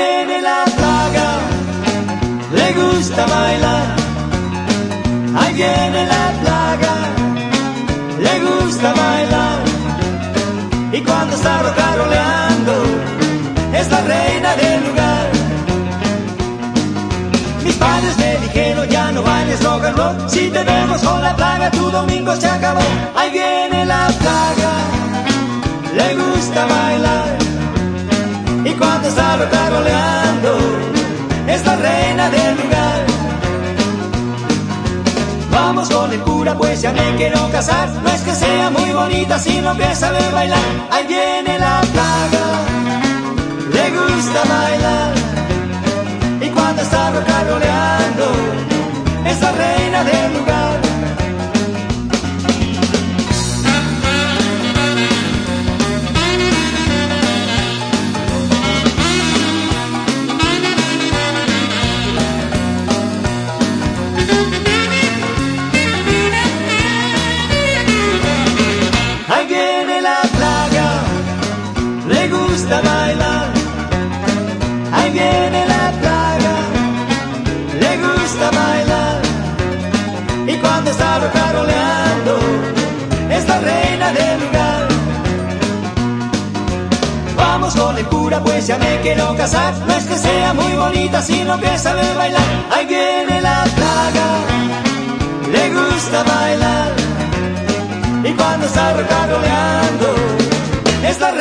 tiene la plaga, le gusta bailar. Ahí viene la plaga, le gusta bailar. Y cuando está rocaroleando, es la reina del lugar. Mis padres me dijeron ya no bailes rock and roll, si te vemos con la plaga tu domingo se acabó. Ahí viene la plaga, le gusta bailar. Cuando está rocaroleando, es la reina del lugar. Vamos con el cura, pues ya me quiero casar. No es que sea muy bonita, sino que sabe bailar. Ahí viene la plaga, le gusta bailar. Y cuando está rocaroleando, es la reina del gusta bailar. Ahí viene la plaga, le gusta bailar. Y cuando está rocaroleando, es la reina del lugar. Vamos con el cura, pues ya me quiero casar. No es que sea muy bonita, sino que sabe bailar. Ahí viene la plaga, le gusta bailar. Y cuando está rocaroleando, es la reina.